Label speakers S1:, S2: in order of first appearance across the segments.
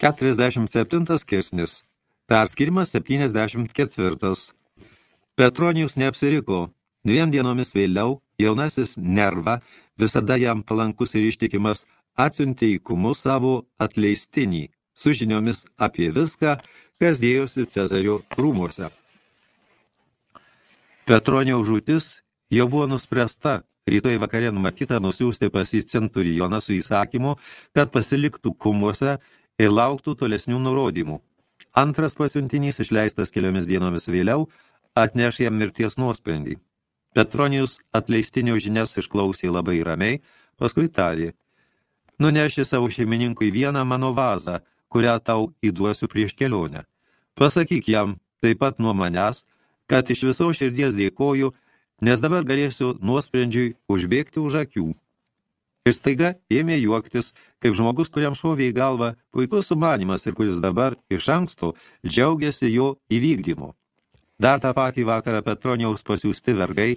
S1: 47 skirsnis. Perskirimas 74. Petronijus neapsiriko. Dviem dienomis vėliau jaunasis Nerva, visada jam palankus ir ištikimas, atsiuntė į kumus savo atleistinį, su žiniomis apie viską, kas dėjosi Cezario rūmuose. Petronio žūtis jau buvo nuspręsta, rytoj vakarė numatyta nusiųsti pas į centurioną su įsakymu, kad pasiliktų kumuose ir lauktų tolesnių nurodymų. Antras pasiuntinys, išleistas keliomis dienomis vėliau, atneš jam mirties nuosprendį. Petronijus atleistinio žinias išklausė labai ramiai, paskui tarė, nuneši savo šeimininkui vieną mano vazą, kurią tau įduosiu prieš kelionę. Pasakyk jam, taip pat nuo manęs, kad iš viso širdies dėkoju, nes dabar galėsiu nuosprendžiui užbėgti už akių. Ir staiga ėmė juoktis, kaip žmogus, kuriam šovė į galvą puikus sumanimas ir kuris dabar iš anksto džiaugiasi jo įvykdymu. Dar tą patį vakarą Petroniaus pasiūsti vergai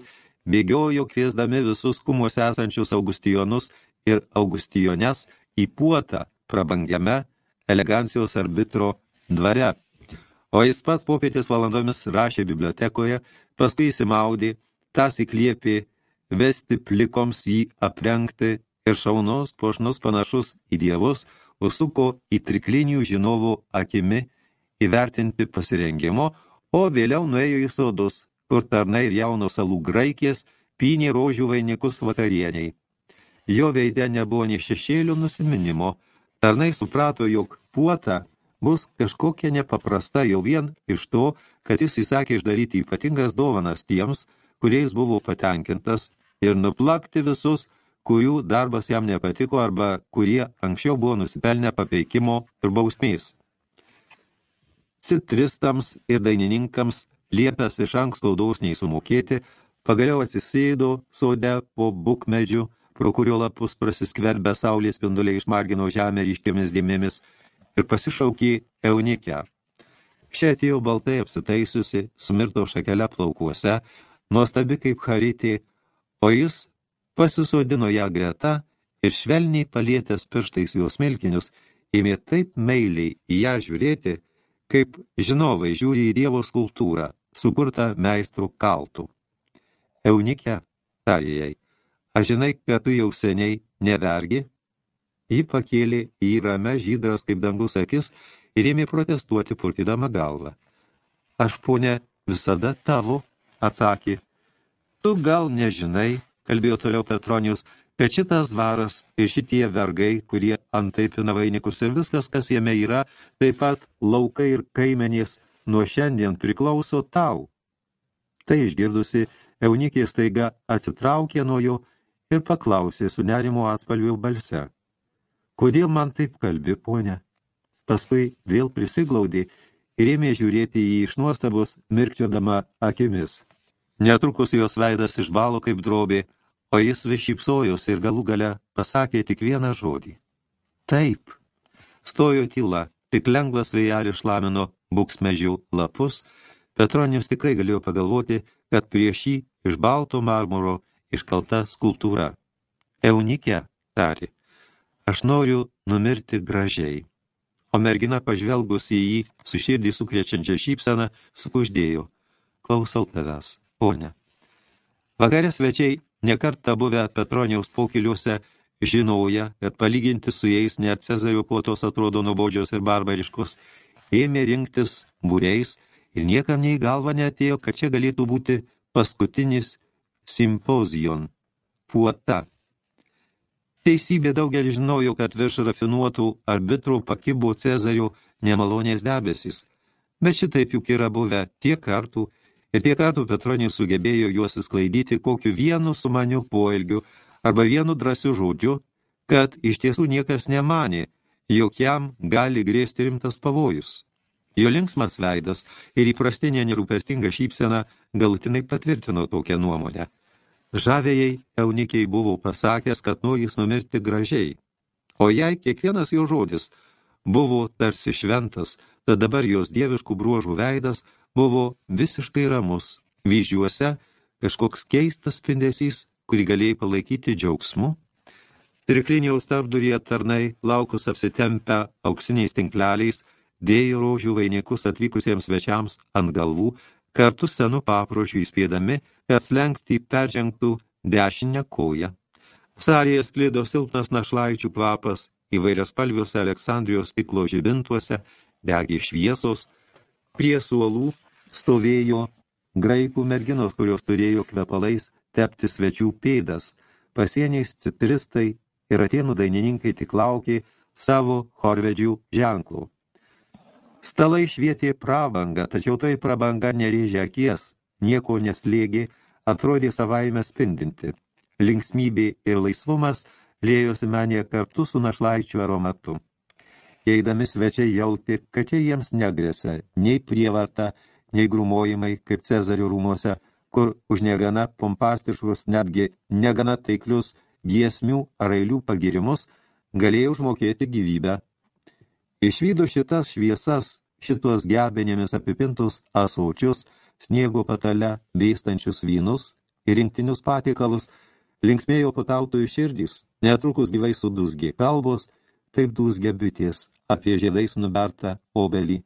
S1: bėgiojo kviesdami visus kumuose esančius augustijonus ir augustijones į puotą prabangiame elegancijos arbitro dvare. O jis pats popietės valandomis rašė bibliotekoje, paskui įsimaudė, tas įkliepė vesti plikoms jį aprengti ir šaunus pošnus panašus į dievus užsuko į triklinių žinovų akimi įvertinti pasirengimo, o vėliau nuėjo į sodus, kur tarnai ir jaunos salų graikės pynė rožių vainikus vakarieniai. Jo veide nebuvo nei šešėlių nusiminimo, tarnai suprato, jog puota bus kažkokia nepaprasta jau vien iš to, kad jis įsakė išdaryti ypatingas dovanas tiems, kuriais buvo patenkintas, ir nuplakti visus, kurių darbas jam nepatiko arba kurie anksčiau buvo nusipelnę papeikimo ir bausmės. Citristams ir dainininkams liepęs iš anksto dausniai sumokėti, pagaliau atsisėdo sode po bukmedžių, pro kurio lapus prasiskverbę saulės spinduliai išmargino žemę ryškiomis dėmėmis ir pasišaukė eunikę. Šia atėjo baltai apsitaisiusi, sumirto šakelę plaukuose, nuostabi kaip haritė, o jis pasisodino ją greta ir švelniai palietęs pirštais jos milkinius, ėmė taip meiliai į ją žiūrėti, kaip žinovai žiūri į Dievo skultūrą, sukurtą meistrų kaltų. Eunikė, tarė jai, aš žinai, kad tu jau seniai nevergi? Ji pakėlė į ramę žydras kaip dangus akis ir ėmė protestuoti purtydama galvą. Aš, ponė, visada tavo, atsakė. Tu gal nežinai, kalbėjo toliau Petronijus, kad šitas dvaras ir šitie vergai, kurie antaipina vainikus ir viskas, kas jame yra, taip pat laukai ir kaimenės nuo šiandien priklauso tau. Tai išgirdusi, eunikė staiga atsitraukė nuo jo ir paklausė su nerimo atspalvių balse. Kodėl man taip kalbi, ponė? Paskui vėl prisiglaudė ir ėmė žiūrėti jį iš nuostabos, mirkčiodama akimis. Netrukus jos veidas išbalo kaip drobė, o jis vis šypsojus ir galų gale pasakė tik vieną žodį. Taip. Stojo tyla, tik lengvas vėjelis šlamino buksmežių lapus, Petronijus tikrai galėjo pagalvoti, kad prieš jį iš balto marmuro iškalta skulptūra. Eunikė, tarė, aš noriu numirti gražiai. O mergina pažvelgus į jį su širdį sukrečiančią šypseną, sukuždėjo. Klausau tavęs ponę. Vakarė svečiai, nekartą buvę Petronijaus pokiliuose, žinoja, kad palyginti su jais net Cezario puotos atrodo nuobodžios ir barbariškos, ėmė rinktis būreis ir niekam nei galva neatėjo, kad čia galėtų būti paskutinis simpozijon puota. Teisybė daugelis žinojo, kad virš rafinuotų arbitrų pakibo Cezario nemalonės debesis, bet šitaip juk yra buvę tiek kartų, Ir tiek kartų Petronijus sugebėjo juos įsklaidyti kokiu vienu sumaniu poelgiu arba vienu drąsiu žodžiu, kad iš tiesų niekas nemanė, jog jam gali grėsti rimtas pavojus. Jo linksmas veidas ir įprastinė nerūpestinga šypsena galutinai patvirtino tokią nuomonę. Žavėjai eunikiai buvo pasakęs, kad norės numirti gražiai. O jei kiekvienas jo žodis buvo tarsi šventas, tad dabar jos dieviškų bruožų veidas – buvo visiškai ramus, vyžiuose kažkoks keistas spindesys, kurį galėjai palaikyti džiaugsmu. Trikliniaus tarpduryje tarnai, laukus apsitempę auksiniais tinkleliais, dėjo rožių vainikus atvykusiems svečiams ant galvų, kartu senu papročiu įspėdami, kad slengsti peržengtų dešinę koją. Salėje sklido silpnas našlaičių kvapas, įvairias palviuose Aleksandrijos stiklo žibintuose, degė šviesos, prie suolų stovėjo graikų merginos, kurios turėjo kvepalais tepti svečių pėdas, pasieniais cipristai ir atėnų dainininkai tik laukė savo chorvedžių ženklų. Stalai švietė prabangą, tačiau tai prabanga nerėžė akies, nieko neslėgė, atrodė savaime spindinti. Linksmybė ir laisvumas lėjosi menė kartu su našlaičių aromatu. Eidami svečiai jauti, kad čia jiems negrėsia nei prievarta, nei grumojimai, kaip Cezario rūmose, kur už negana pompastiškus, netgi negana taiklius giesmių ar eilių pagirimus galėjo užmokėti gyvybę. Išvydo šitas šviesas, šitos gebenėmis apipintus ąsočius, sniego patale veistančius vynus ir rinktinius patikalus, linksmėjo patautojų širdys, netrukus gyvai sudusgė kalbos, taip dūsgė bitės apie žiedais nubertą obelį.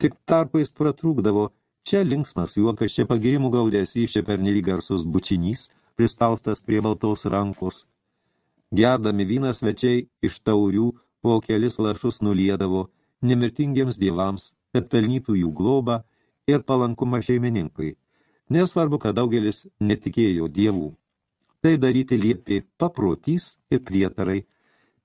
S1: Tik tarpais pratrūkdavo, čia linksmas juokas, čia pagirimų gaudėsys, čia pernelyg garsus bučinys, prispaustas prie baltaus rankos. Gerdami vyną svečiai iš taurių po kelis lašus nuliedavo nemirtingiems dievams, kad pelnytų jų globą ir palankumą šeimininkui. Nesvarbu, kad daugelis netikėjo dievų. Tai daryti liepė paprotys ir prietarai.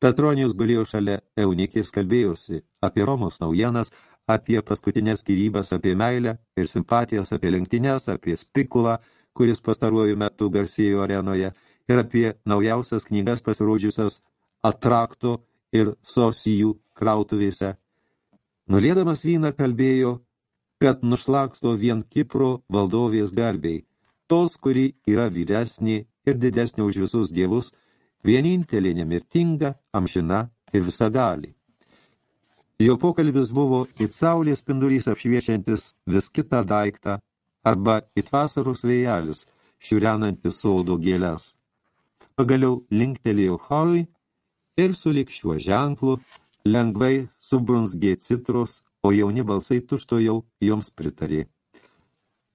S1: Petronijus gulėjo šalia eunikės kalbėjosi apie Romos naujienas, apie paskutinės skirybas, apie meilę ir simpatijas, apie lenktynes, apie spikulą, kuris pastaruoju metu garsėjo arenoje, ir apie naujausias knygas pasirodžiusias Atrakto ir Sosijų krautuvėse. Nulėdamas vyną kalbėjo, kad nušlaksto vien Kipro valdovės garbiai, tos, kuri yra vyresnė ir didesnė už visus dievus, vienintelė nemirtinga, amžina ir visagali. Jo pokalbis buvo it saulės spindulys apšviečiantis vis kitą daiktą arba it vasaros vėjelis, šiurenantis sodo gėles pagaliau linktelėjo Harui ir sulik šiuo ženklu lengvai subrunzgė citrus, o jauni balsai tušto jau joms pritarė.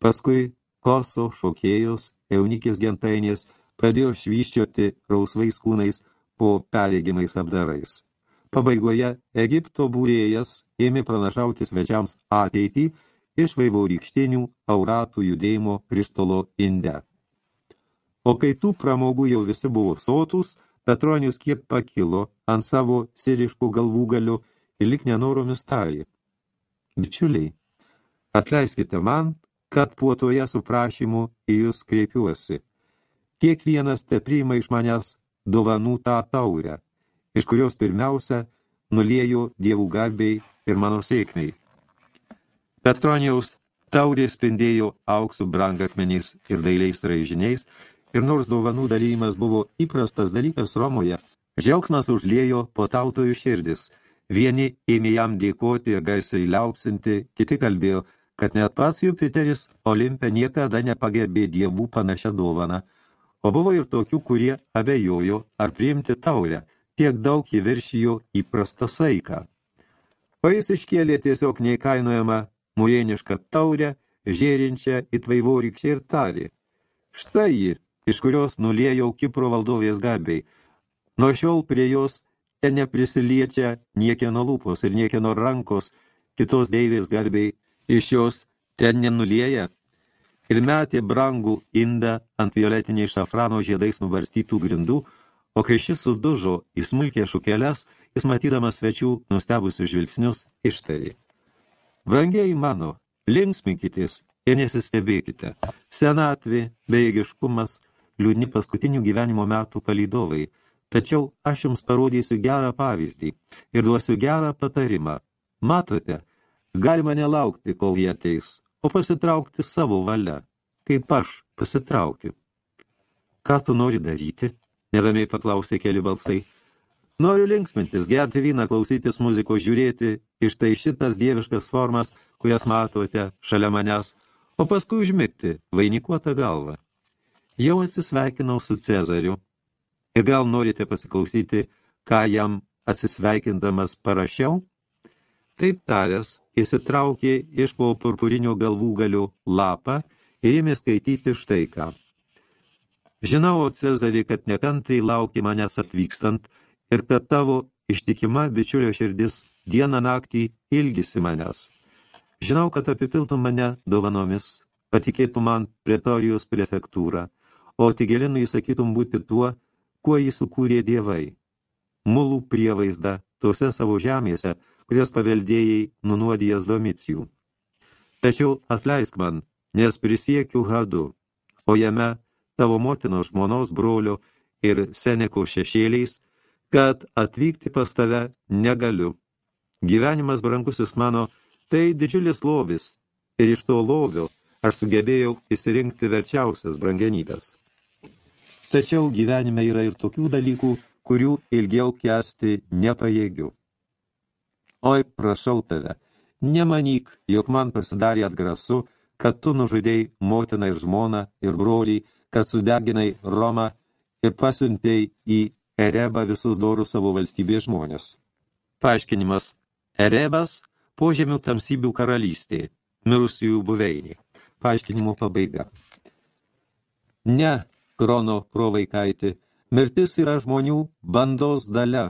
S1: Paskui koso šokėjos, eunikės gentainės pradėjo švyščioti rausvais kūnais po perėgimais apdarais. Pabaigoje Egipto būrėjas ėmė pranašauti svečiams ateitį iš vaivorykštinių auratų judėjimo krištolo inde. O kai tų pramogų jau visi buvo sotus, Petronius kiek pakilo ant savo siriškų galvų galių ir lik nenoromis tarė. Bičiuliai, atleiskite man, kad puotoje su prašymu į jūs kreipiuosi. Kiekvienas te priima iš manęs dovanų tą taurę, iš kurios pirmiausia nuliejo dievų garbiai ir mano sėkmiai. Petronijaus taurė spindėjo auksų brangakmeniais ir dailiais raižiniais, Ir nors dovanų dalymas buvo įprastas dalykas Romoje, džiaugsmas užliejo po tautojų širdis. Vieni ėmė jam dėkoti ir garsiai liaupsinti, kiti kalbėjo, kad net pats Jupiteris Olimpe niekada nepagerbė dievų panašią dovaną. O buvo ir tokių, kurie abejojo, ar priimti taurę, tiek daug įviršijo įprastą saiką. O jis iškėlė tiesiog neįkainojama murienišką taurę, žėrinčią į tvaivorykščią ir tarė. Štai ji, iš kurios nuliejau Kipro valdovės garbiai. Nuo šiol prie jos ten neprisiliečia niekieno lūpos ir niekieno rankos, kitos deivės garbiai iš jos ten nenulieja. Ir metė brangų indą ant violetiniai šafrano žiedais nubarstytų grindų, o kai šis sudužo į smulkė šukelės, jis matydamas svečių nustebusius žvilgsnius ištarė. Brangiai mano, linksminkitės ir nesistebėkite. Senatvė, bejėgiškumas – liūdni paskutinių gyvenimo metų palydovai, tačiau aš jums parodysiu gerą pavyzdį ir duosiu gerą patarimą. Matote, galima nelaukti, kol jie ateis, o pasitraukti savo valia, kaip aš pasitraukiu. Ką tu nori daryti? Neramiai paklausė keli balsai. Noriu linksmintis, gerti vyną, klausytis muzikos, žiūrėti iš tai šitas dieviškas formas, kurias matote šalia manęs, o paskui užmigti vainikuotą galvą. Jau atsisveikinau su Cezariu. Ir gal norite pasiklausyti, ką jam atsisveikindamas parašiau? Taip taręs, įsitraukė iš po purpurinio galvų galių lapą ir ėmė skaityti štai ką. Žinau, Cezarį, kad nekantriai lauki manęs atvykstant ir kad tavo ištikima bičiulio širdis dieną naktį ilgisi manęs. Žinau, kad apipiltum mane dovanomis, patikėtum man pretorijos prefektūrą, o Tigelinui sakytum būti tuo, kuo jį sukūrė dievai. Mulų prievaizdą tose savo žemėse, kurias paveldėjai nunuodijęs domicijų. Tačiau atleisk man, nes prisiekiu hadu, o jame tavo motinos žmonos brolio ir seneko šešėliais, kad atvykti pas tave negaliu. Gyvenimas, brangusis mano, tai didžiulis lobis, ir iš to lobio aš sugebėjau įsirinkti verčiausias brangenybės. Tačiau gyvenime yra ir tokių dalykų, kurių ilgiau kesti nepajėgiu. Oi, prašau tave, nemanyk, jog man pasidarė atgrasu, kad tu nužudėjai motiną ir žmoną ir brolį, kad sudeginai Romą ir pasiuntėjai į Erebą visus dorus savo valstybės žmonės. Paaiškinimas. Erebas – požemių tamsybių karalystė, mirusiųjų buveinė. Paaiškinimo pabaiga. Ne, Krono provaikaitį, mirtis yra žmonių bandos dalia,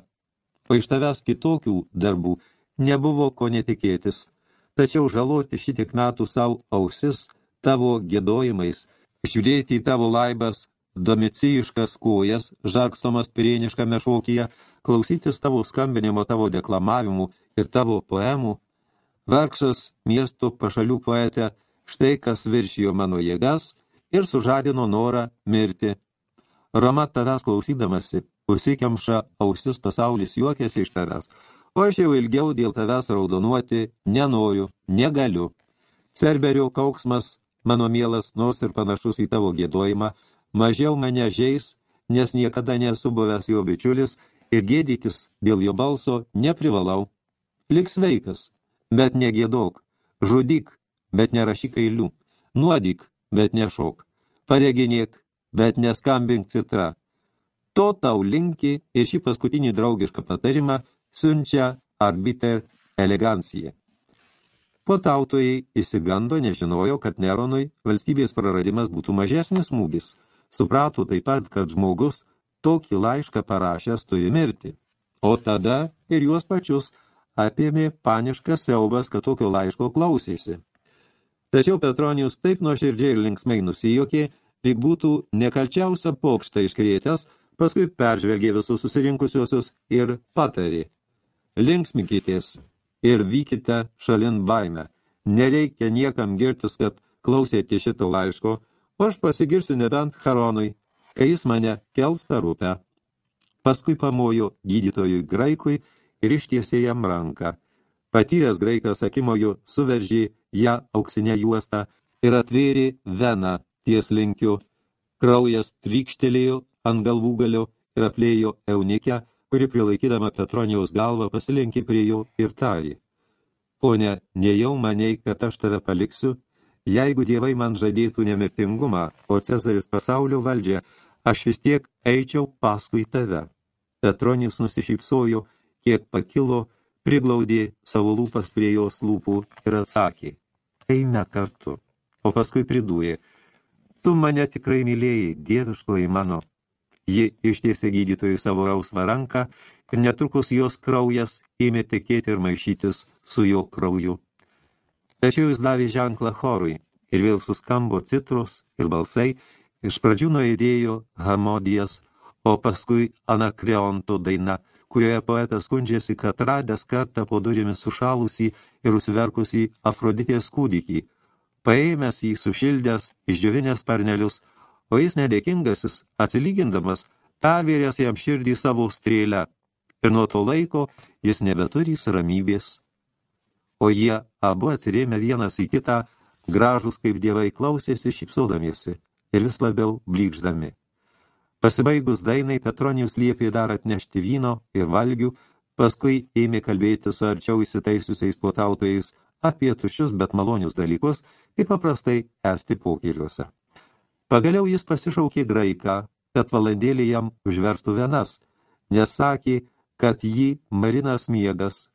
S1: o iš tavęs kitokių darbų nebuvo ko netikėtis. Tačiau žaloti šitiek metų savo ausis tavo gėdojimais – žiūrėti į tavo laibas, domicijiškas kojas, žarkstomas pirieniškame šokyje, klausytis tavo skambinimo, tavo deklamavimų ir tavo poemų, vargšas miesto pašalių poetė, štai kas viršijo mano jėgas ir sužadino norą mirti. Roma tavęs klausydamasi, užsikemša ausis pasaulis juokėsi iš tavęs, o aš jau ilgiau dėl tavęs raudonuoti nenoriu, negaliu. Cerberio kauksmas mano mielas, nors ir panašus į tavo gėdojimą, mažiau mane žeis, nes niekada nesu buvęs jo bičiulis ir gėdytis dėl jo balso neprivalau. Lik sveikas, bet negėdok, žudyk, bet nerašyk eilių, nuodyk, bet nešok, pareginėk, bet neskambink citra. To tau linki ir šį paskutinį draugišką patarimą siunčia arbiter elegancija. Potautojai įsigando, nežinojo, kad Neronui valstybės praradimas būtų mažesnis smūgis. Suprato taip pat, kad žmogus tokį laišką parašęs turi mirti. O tada ir juos pačius apėmė paniškas siaubas, kad tokio laiško klausėsi. Tačiau Petronijus taip nuoširdžiai ir linksmai nusijokė, lyg būtų nekalčiausią pokštą iškrėtęs, paskui peržvelgė visus susirinkusiosius ir patarė. Linksmikitės, ir vykite šalin baimę. Nereikia niekam girtis, kad klausėte šito laiško, o aš pasigirsiu nebent Charonui, kai jis mane kels per upę. Paskui pamojo gydytojui graikui ir ištiesė jam ranką. Patyręs graikas akimoju suveržė ją auksinę juostą ir atvėrė veną ties linkiu. Kraujas trykštelėjo ant galvų galio ir aplėjo eunikę, kuri prilaikydama Petronijaus galvą pasilenkė prie jo ir tarė. Pone, nejau maniai, kad aš tave paliksiu, jeigu dievai man žadėtų nemirtingumą, o Cezaris pasaulio valdžia, aš vis tiek eičiau paskui tave. Petronijus nusišypsojo, kiek pakilo, priglaudė savo lūpas prie jos lūpų ir atsakė, eime kartu. O paskui pridūrė, tu mane tikrai mylėjai, dieviškoji mano, Ji ištiesė gydytojui savo rausvą ranką ir netrukus jos kraujas ėmė tekėti ir maišytis su jo krauju. Tačiau jis davė ženklą chorui ir vėl suskambo citrus ir balsai, iš pradžių nuėdėjo Hamodijas, o paskui Anakreonto daina, kurioje poetas skundžiasi, kad radęs kartą po durimis sušalusį ir užsiverkusį Afroditės kūdikį, paėmęs jį sušildęs, išdžiovinęs parnelius, o jis nedėkingasis, atsilygindamas, pervėręs jam širdį savo strėlę, ir nuo to laiko jis nebeturys ramybės. O jie abu atsirėmė vienas į kitą, gražus kaip dievai klausėsi, šypsodamiesi ir vis labiau blykždami. Pasibaigus dainai Petronijus liepė dar atnešti vyno ir valgių, paskui ėmė kalbėti su arčiau įsitaisiusiais puotautojais apie tušius, bet malonius dalykus, kaip paprastai esti pokėliuose. Pagaliau jis pasišaukė graiką, kad valandėlį jam užverstų vienas, nes sakė, kad jį marinas miegas,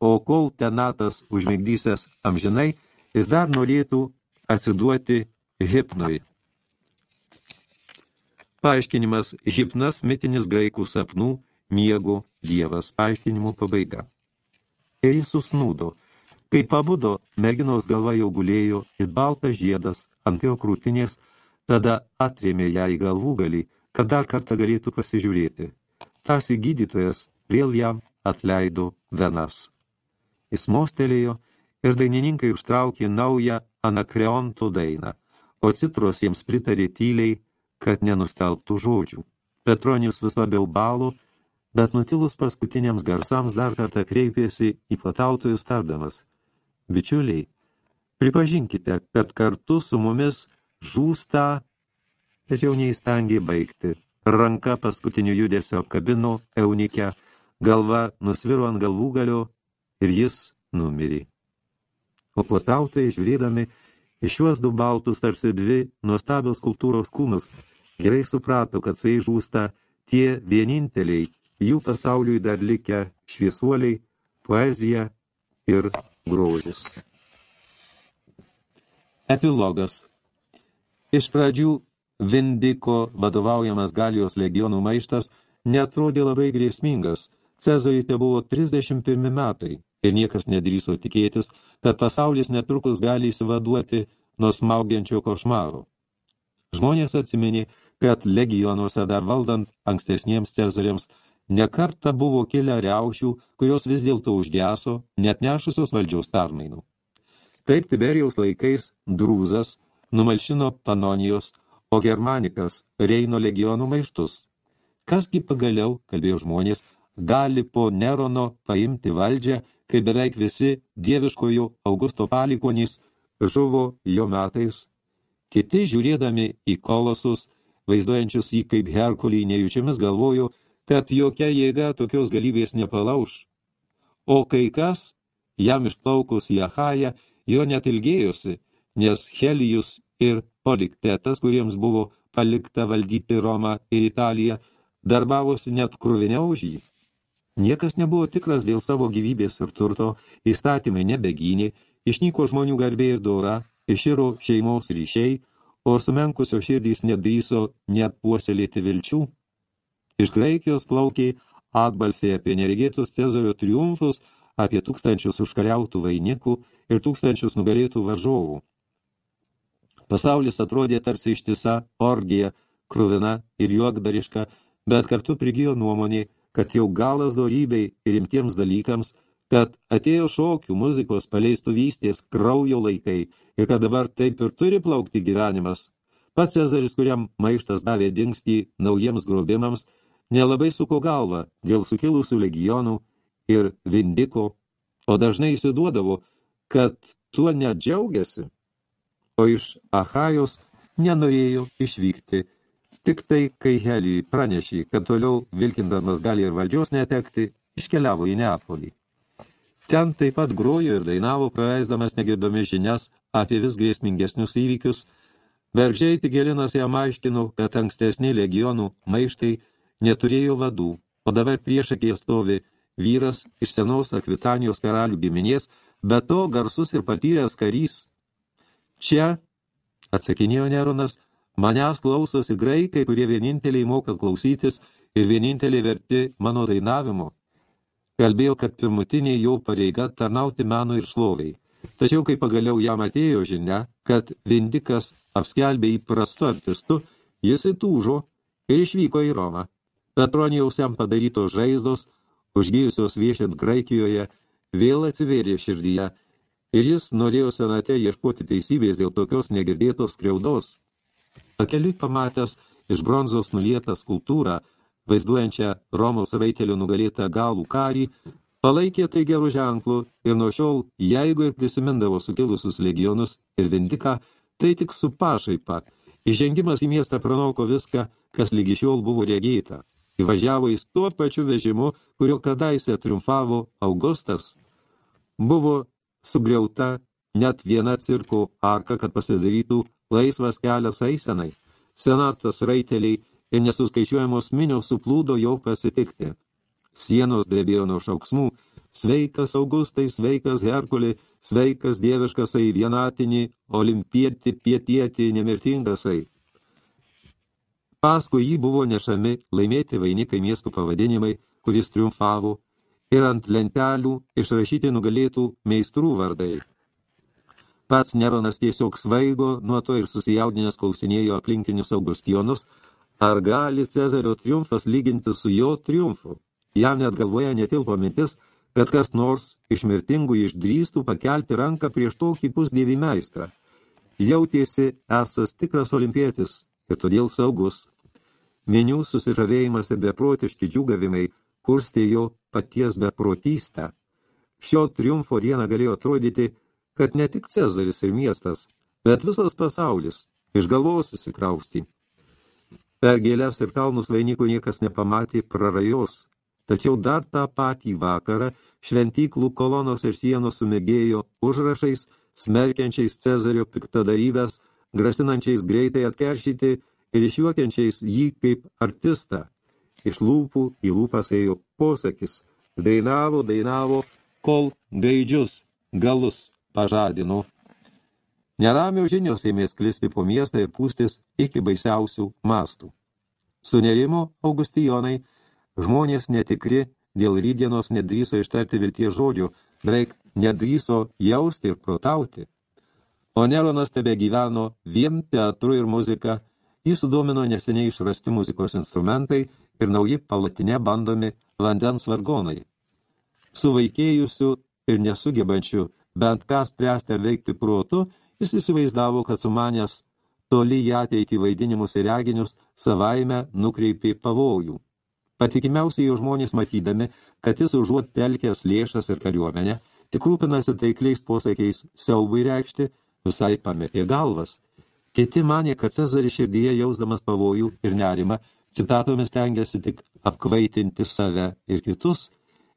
S1: o kol tenatas užmigdysęs amžinai, jis dar norėtų atsiduoti hipnui. Paaiškinimas hipnas mitinis graikų sapnų, miego, dievas, paaiškinimų pabaiga. Ir jis susnūdo. Kai pabudo, merginos galva jau gulėjo ir baltas žiedas ant jo krūtinės, tada atrėmė ją į galvų galį, kad dar kartą galėtų pasižiūrėti. Tas gydytojas vėl jam atleido venas. Jis mostelėjo ir dainininkai užtraukė naują anakreonto dainą, o citros jiems pritarė tyliai, kad nenustelbtų žodžių. Petronius vis labiau balo, bet nutilus paskutiniams garsams dar kartą kreipėsi į patautojus tardamas. Bičiuliai, pripažinkite, kad kartu su mumis žūsta, tačiau neįstengė baigti. Ranka paskutiniu judesio apkabino eunikę, galva nusviro ant galvų galio ir jis numirė. O potautai, žiūrėdami iš juos du baltus tarsi dvi nuostabios kultūros kūnus, gerai suprato, kad su jais žūsta tie vieninteliai jų pasauliui dar likę šviesuoliai, poezija ir grožis. Epilogas Iš pradžių Vindiko vadovaujamas Galijos legionų maištas netrodė labai grėsmingas. Cezariui te buvo 31 metai ir niekas nedrįso tikėtis, kad pasaulis netrukus gali įsivaduoti nuo smaugiančio košmaro. Žmonės atsiminė, kad legionuose dar valdant ankstesniems cezariams nekarta buvo kilę riaušių, kurios vis dėlto užgeso, net nešusios valdžiaus permainų. Taip Tiberijaus laikais Drūzas numalšino Panonijos, o Germanikas Reino legionų maištus. Kasgi pagaliau, kalbėjo žmonės, gali po Nerono paimti valdžią, kai beveik visi dieviškojo Augusto palikonys žuvo jo metais. Kiti, žiūrėdami į kolosus, vaizduojančius jį kaip Herkulį nejučiamis, galvojo, kad jokia jėga tokios galybės nepalauš. O kai kas, jam išplaukus į Achają, jo net ilgėjosi, nes Helijus ir Poliktetas, kuriems buvo palikta valdyti Romą ir Italiją, darbavosi net kruviniau už jį. Niekas nebuvo tikras dėl savo gyvybės ir turto, įstatymai nebegynė, išnyko žmonių garbė ir dora, iširo šeimos ryšiai, o sumenkusio širdys nedryso net puoselėti vilčių. Iš Graikijos plaukė atbalsiai apie neregėtus Cezario triumfus, apie tūkstančius užkariautų vainikų ir tūkstančius nugalėtų varžovų. Pasaulis atrodė tarsi ištisa orgija, kruvina ir juokdariška, bet kartu prigijo nuomonė, kad jau galas dorybei ir rimtiems dalykams, kad atėjo šokių, muzikos, paleistų vystės, kraujo laikai ir kad dabar taip ir turi plaukti gyvenimas. Pats Cezaris, kuriam maištas davė dingstį naujiems grobimams, nelabai suko galvą dėl sukilusių legionų ir vindiko, o dažnai įsiduodavo, kad tuo net džiaugiasi. O iš Ahajos nenorėjo išvykti, tik tai, kai Helijui pranešė, kad toliau vilkindamas gali ir valdžios netekti, iškeliavo į Neapolį. Ten taip pat grojo ir dainavo, praleisdamas negirdomis žinias apie vis grėsmingesnius įvykius. Bergžiai Tigelinas jam aiškino, kad ankstesni legionų maištai neturėjo vadų, o dabar priešakėje stovi vyras iš senos Akvitanijos karalių giminės, bet to garsus ir patyręs karys. Čia, atsakinėjo Neronas, manęs klausosi graikai, kurie vieninteliai moka klausytis ir vieninteliai verti mano dainavimo kalbėjo, kad pirmutinė jo pareiga tarnauti meno ir šloviai. Tačiau, kai pagaliau jam atėjo žinia, kad Vindikas apskelbė įprastu artistu, jis įtūžo ir išvyko į Romą. Petronijaus jam padarytos žaizdos, užgyjusios viešint Graikijoje, vėl atsivėrė širdyje, ir jis norėjo senate ieškoti teisybės dėl tokios negirdėtos skriaudos. Pakeliui pamatęs iš bronzos nulietą skultūrą, vaizduojančią Romos raitelio nugalėtą galų karį, palaikė tai gerų ženklų ir nuo šiol, jeigu ir prisimindavo sukilusius legionus ir vindiką, tai tik su pašaipa. Įžengimas į miestą pranoko viską, kas lygi šiol buvo regėta. Įvažiavo jis tuo pačiu vežimu, kurio kadaise triumfavo Augustas. Buvo sugriauta net viena cirko arka, kad pasidarytų laisvas kelias eisenai. Senatas raiteliai ir nesuskaičiuojamos minios suplūdo jau pasitikti. Sienos drebėjo nuo šauksmų, sveikas Augustai, sveikas Herkulį, sveikas dieviškasai, vienatinį, olimpietį, pietietį, nemirtingasai. Paskui jį buvo nešami laimėti vainikai miestų pavadinimai, kuris triumfavo, ir ant lentelių išrašyti nugalėtų meistrų vardai. Pats Neronas tiesiog svaigo, nuo to ir susijaudinęs klausinėjo aplinkinius Augustionus, ar gali Cezario triumfas lyginti su jo triumfu. Jam net galvoje netilpo mintis, kad kas nors iš mirtingų išdrįstų pakelti ranką prieš tokį pusdievį meistrą. Jautėsi esas tikras olimpietis ir todėl saugus. Minių susižavėjimas ir beprotiški džiugavimai kurstė jo paties beprotystę. Šio triumfo dieną galėjo atrodyti, kad ne tik Cezaris ir miestas, bet visas pasaulis iš galvos susikrausti. Per gėlės ir kalnus vainikų niekas nepamatė prarajos, tačiau dar tą patį vakarą šventyklų kolonos ir sienos sumėgėjo užrašais, smerkiančiais Cezario piktadarybės, grasinančiais greitai atkeršyti ir išjuokiančiais jį kaip artistą. Iš lūpų į lūpas ėjo posakis, dainavo, dainavo, kol gaidžius galus pažadino. Neramio žinios ėmė sklisti po miestą ir pūstis iki baisiausių mastų. Sunerimo Augustijonai, žmonės netikri, dėl rydienos nedryso ištarti vilties žodžių, beveik nedryso jausti ir protauti. O Neronas tebe gyveno vien teatru ir muzika, Jį sudomino neseniai išrasti muzikos instrumentai ir nauji palatinė bandomi vandens vargonai. Suvaikėjusiu ir nesugebančiu bent ką spręsti ar veikti protu, jis įsivaizdavo, kad sumanęs toli į ateitį vaidinimus ir reginius savaime nukreipė pavojų. Patikimiausiai jo žmonės matydami, kad jis užuot telkęs lėšas ir kariuomenę, tik rūpinasi taikliais posakiais siaubui reikšti, visai pametė galvas – Kiti manė, kad Cezaris širdyje jausdamas pavojų ir nerimą, citatomis tengiasi tik apkvaitinti save ir kitus,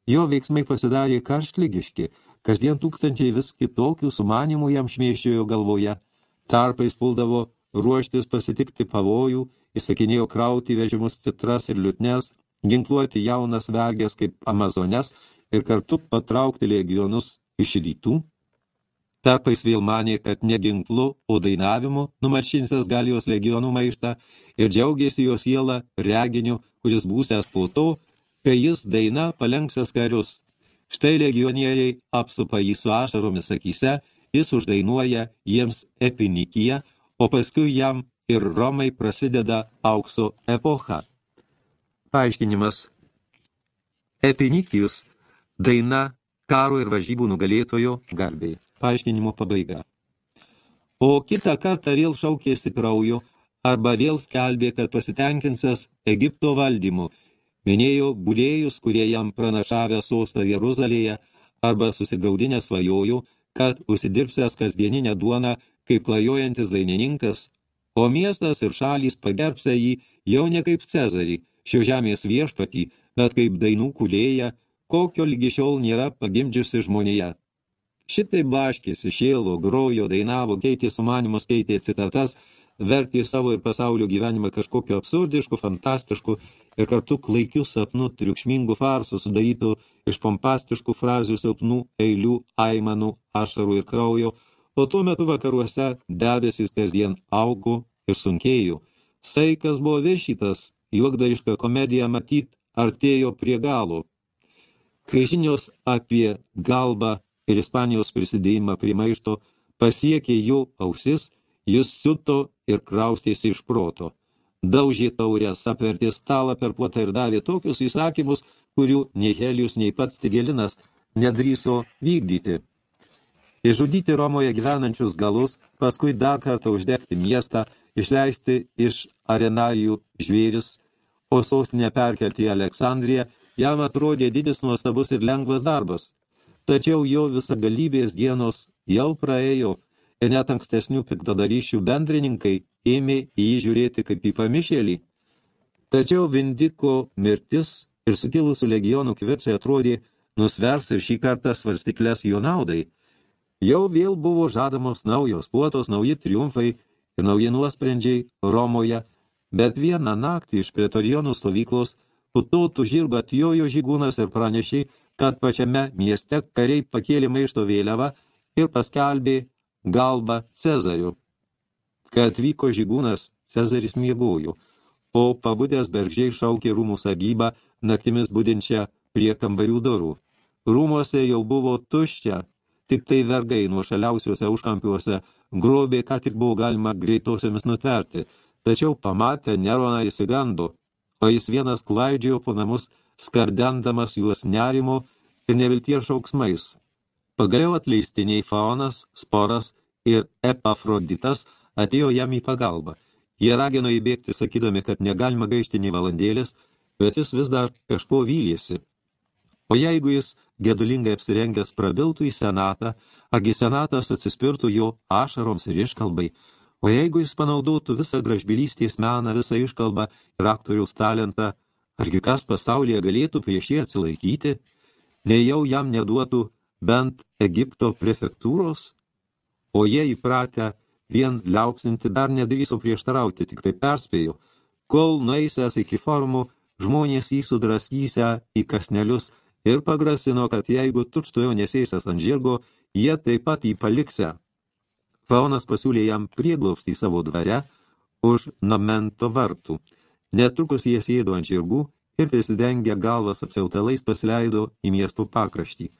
S1: jo veiksmai pasidarė karštlygiški, kasdien tūkstančiai vis kitokių sumanimų jam šmėščiojo galvoje, tarpais puldavo ruoštis pasitikti pavojų, įsakinėjo krauti vežimus citras ir liutnes, ginkluoti jaunas vergės kaip amazones ir kartu patraukti legionus iš rytų. Tarpais vėl manė, kad ne ginklu, o dainavimu numaršinsęs galijos legionų maištą ir džiaugėsi jo sielą reginiu, kuris būsęs po to, kai jis daina palenksęs karius. Štai legionieriai apsupa jį su ašaromis akyse, jis uždainuoja jiems epinikiją, o paskui jam ir Romai prasideda aukso epocha. Paaiškinimas Epinikijus – daina karo ir važybų nugalėtojo garbėjai paaiškinimo pabaiga. O kitą kartą vėl šaukėsi kraujo, arba vėl skelbė, kad pasitenkinsęs Egipto valdymu, minėjo būlėjus, kurie jam pranašavę sostą Jeruzalėje, arba susigaudinę svajojo, kad užsidirbsęs kasdieninę duoną, kaip klajojantis dainininkas, o miestas ir šalys pagerbsę jį jau ne kaip Cezarį, šio žemės viešpatį, bet kaip dainų kulėją, kokio lygi šiol nėra pagimdžiusi žmonėje. Šitai blaškėsi, šėlo, grojo, dainavo, keitė sumanimus, keitė citatas, vertė savo ir pasaulio gyvenimą kažkokiu absurdišku, fantastišku ir kartu klaikiu sapnu, triukšmingų farsų sudarytų iš pompastiškų frazių silpnų, eilių, aimanų, ašarų ir kraujo, o tuo metu vakaruose debesys kasdien augo ir sunkėjo. Saikas buvo viršytas, juokdariška komedija matyt artėjo prie galo. Kai žinios apie galbą ir Ispanijos prisidėjimą prie maišto pasiekė jo ausis, jis siuto ir kraustėsi iš proto. Daužė taurės, apvertė stalą per puotą ir davė tokius įsakymus, kurių nei Helius, nei pats Tigelinas nedryso vykdyti. Išžudyti Romoje gyvenančius galus, paskui dar kartą uždegti miestą, išleisti iš arenarijų žvėris, o sostinę perkelti į Aleksandriją, jam atrodė didis nuostabus ir lengvas darbas. Tačiau jo visagalybės dienos jau praėjo ir net ankstesnių piktadaryšių bendrininkai ėmė į jį žiūrėti kaip į pamišėlį. Tačiau Vindiko mirtis ir sukilusių legionų kvirčiai atrodė nusvers ir šį kartą svarstyklės jo naudai. Jau vėl buvo žadamos naujos puotos, nauji triumfai ir nauji nuosprendžiai Romoje, Bet vieną naktį iš pretorijonų stovyklos putotų žirgo atjojo žygūnas ir pranešė, kad pačiame mieste kariai pakėlė maišto vėliavą ir paskelbė galbą Cezariu. Kai atvyko žygūnas, Cezaris miegojo, o pabudęs bergžiai šaukė rūmų sagybą naktimis budinčią prie kambarių durų. Rūmose jau buvo tuščia, tik tai vergai nuo šaliausiuose užkampiuose grobė, ką tik buvo galima greitosiamis nutverti, tačiau pamatę Neroną įsigando, o jis vienas klaidžiojo po namus, skardendamas juos nerimo ir nevilties šauksmais. Pagaliau atleistiniai Faonas, Sporas ir Epafroditas atėjo jam į pagalbą. Jie ragino įbėgti, sakydami, kad negalima gaišti nei valandėlės, bet jis vis dar kažko vylėsi. O jeigu jis gedulingai apsirengęs prabiltų į senatą, argi senatas atsispirtų jo ašaroms ir iškalbai, o jeigu jis panaudotų visą gražbylystės meną, visą iškalbą ir aktoriaus talentą, argi kas pasaulyje galėtų prieš jį atsilaikyti, nei jau jam neduotų bent Egipto prefektūros, o jie įpratę vien liaupsinti dar nedrįso prieštarauti, tik tai perspėjo, kol nueisęs iki formų, žmonės jį sudraskysę į kasnelius ir pagrasino, kad jeigu tučtojo nesėsęs ant žirgo, jie taip pat jį paliksę. Faonas pasiūlė jam prieglobstį savo dvare už namento vartų. Netrukus jie sėdo ant žirgų ir prisidengę galvas apsiautalais pasileido į miesto pakraštį.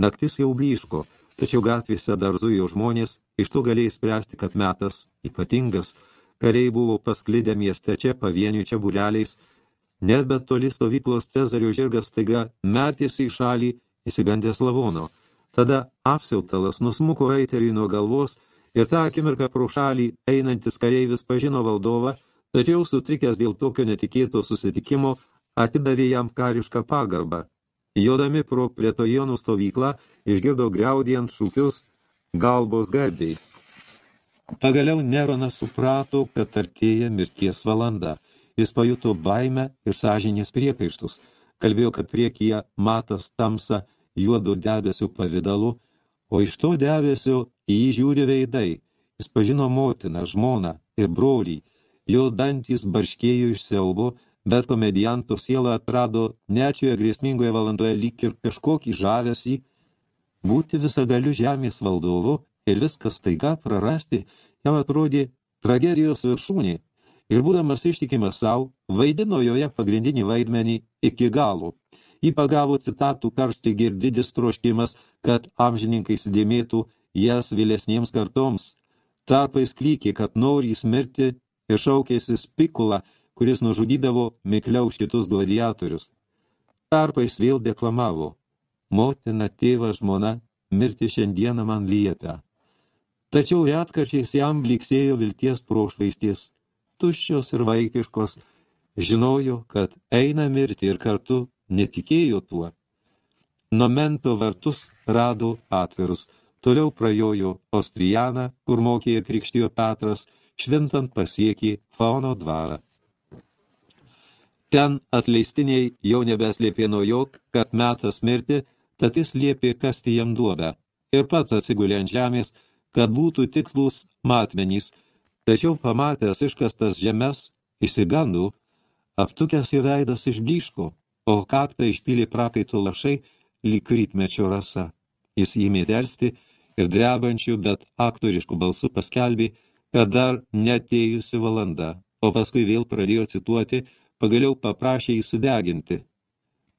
S1: Naktis jau blyško, tačiau gatvėse dar zujo žmonės, iš to galėjai spręsti, kad metas ypatingas, kariai buvo pasklidę mieste čia pavienių čia būreliais, net bet toli stovyklos Cezario žirgas staiga metėsi į šalį įsigandęs lavono. Tada apsiautalas nusmuko raiteriui nuo galvos ir tą akimirką pro šalį einantis kareivis pažino valdovą, tačiau sutrikęs dėl tokio netikėto susitikimo atidavė jam karišką pagarbą. Jodami pro pretorijonų stovyklą, išgirdo greudijant šūkius galbos garbiai. Pagaliau Neronas suprato, kad artėja mirties valanda. Jis pajuto baimę ir sąžinės priekaištus. Kalbėjo, kad priekyje matas tamsa juodo debesio pavidalu, o iš to debesio į jį žiūri veidai. Jis pažino motiną, žmoną ir brolį. Jo dantys barškėjo iš siaubo, bet komedianto siela atrado nečioje grėsmingoje valandoje lyg ir kažkokį žavesį, būti visagaliu žemės valdovu ir viskas taiga prarasti, jam atrodė tragedijos viršūnė, ir būdamas ištikimas savo, vaidino joje pagrindinį vaidmenį iki galo. Jį pagavo citatų karštį ir didis troškimas, kad amžininkai įsidėmėtų jas vėlesniems kartoms. Tarpais klykė, kad nori įsmirti ir šaukėsi spikulą, kuris nužudydavo mikliau šitus gladiatorius. Tarpais vėl deklamavo, motina, tėvas, žmona, mirti šiandieną man liepia. Tačiau retkarčiais jam bliksėjo vilties prošvaisties, tuščios ir vaikiškos, žinojo, kad eina mirti ir kartu netikėjo tuo. Nomento vartus rado atvirus, toliau prajojo Ostrijaną, kur mokė ir krikštijo Petras, šventant pasiekė Fauno dvarą. Ten atleistiniai jau nebeslėpė nuo jo, kad metas mirti, tad jis liepė kasti jam duobę ir pats atsigulė ant žemės, kad būtų tikslus matmenys, tačiau pamatęs iškastas žemes, įsigandų, aptukęs jo veidas išblyško, o kaktą išpylė prakaito lašai lyg rytmečio rasa. Jis įmė delsti ir drebančių, bet aktoriškų balsų paskelbė, kad dar netėjusi valanda, o paskui vėl pradėjo cituoti pagaliau paprašė jį sudeginti.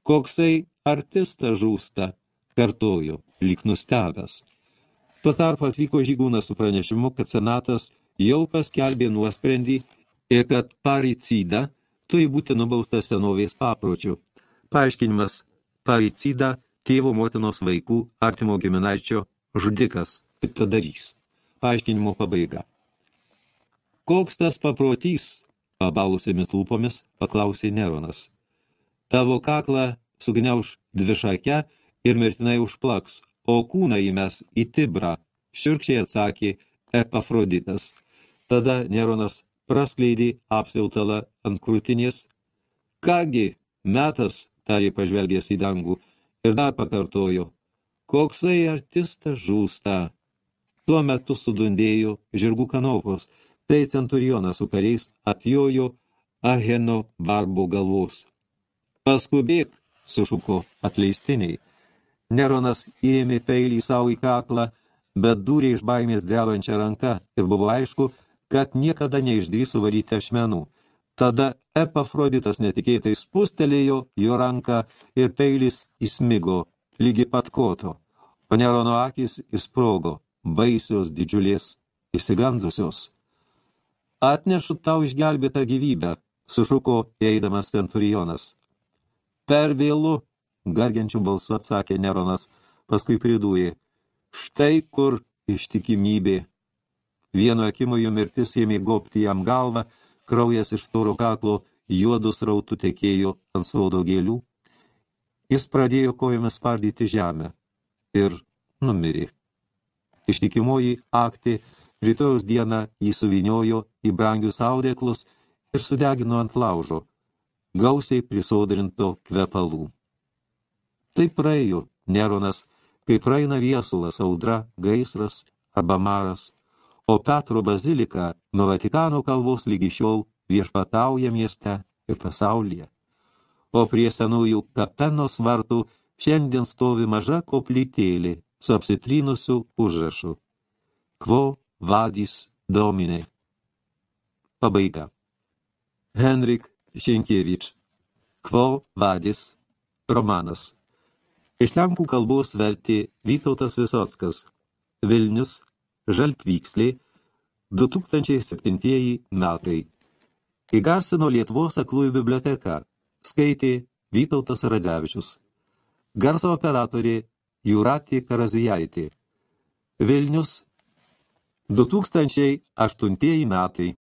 S1: Koksai artistas žūsta, kartojo, lyg nustebęs. Tuo tarpu atvyko žygūnas su pranešimu, kad senatas jau paskelbė nuosprendį ir kad paricida turi būti nubaustas senovės papročių. Paaiškinimas paricida tėvo motinos vaikų artimo giminaičio žudikas piktadarys. Paaiškinimo pabaiga. Koks tas paprotys, pabalusiamis lūpomis paklausė Neronas. Tavo kaklą sugniauš dvišakę ir mirtinai užplaks, o kūną įmes į Tibrą, širkščiai atsakė Epafroditas. Tada Neronas praskleidė apsiautalą ant krūtinės. Kągi, metas, tarė pažvelgęs į dangų, ir dar pakartojo, koksai artistas žūsta. Tuo metu sudundėjo žirgų kanopos, Tai centurionas su kariais atjojo Aheno barbo galvos. Paskubėk, sušuko atleistiniai. Neronas įėmė peilį savo į kaklą, bet dūrė iš baimės drebančią ranką ir buvo aišku, kad niekada neišdrys suvaryti ašmenų. Tada Epafroditas netikėtai spustelėjo jo ranką ir peilis įsmigo lygi pat koto, o Nerono akis įsprogo, baisios didžiulės, įsigandusios. Atnešu tau išgelbėtą gyvybę, sušuko eidamas centurionas. Per vėlu, gargiančių balsu atsakė Neronas, paskui pridūjė, štai kur ištikimybė. Vienu akimu jų mirtis ėmė gopti jam galvą, kraujas iš storo kaklo juodus rautų tekėjo ant saudo gėlių. Jis pradėjo kojomis spardyti žemę ir numirė. Ištikimoji aktė rytojus dieną jį suviniojo į brangius audeklus ir sudegino ant laužo, gausiai prisodrinto kvepalų. Taip praėjo Neronas, kai praeina viesulas, audra, gaisras arba maras, o Petro bazilika nuo Vatikano kalvos lygi šiol viešpatauja mieste ir pasaulyje. O prie senųjų kapenos vartų šiandien stovi maža koplytėlė su apsitrynusiu užrašu. Quo vadis domine. Pabaiga. Henrik Šenkievič. Quo vadis romanas. Iš lenkų kalbos vertė Vytautas Visockas. Vilnius, Žaltvykslė, 2007 metai. Įgarsino Lietuvos aklųjų biblioteka. Skaitė Vytautas Radzevičius. Garso operatorė Jūratė Karazijaitė. Vilnius, 2008 metai.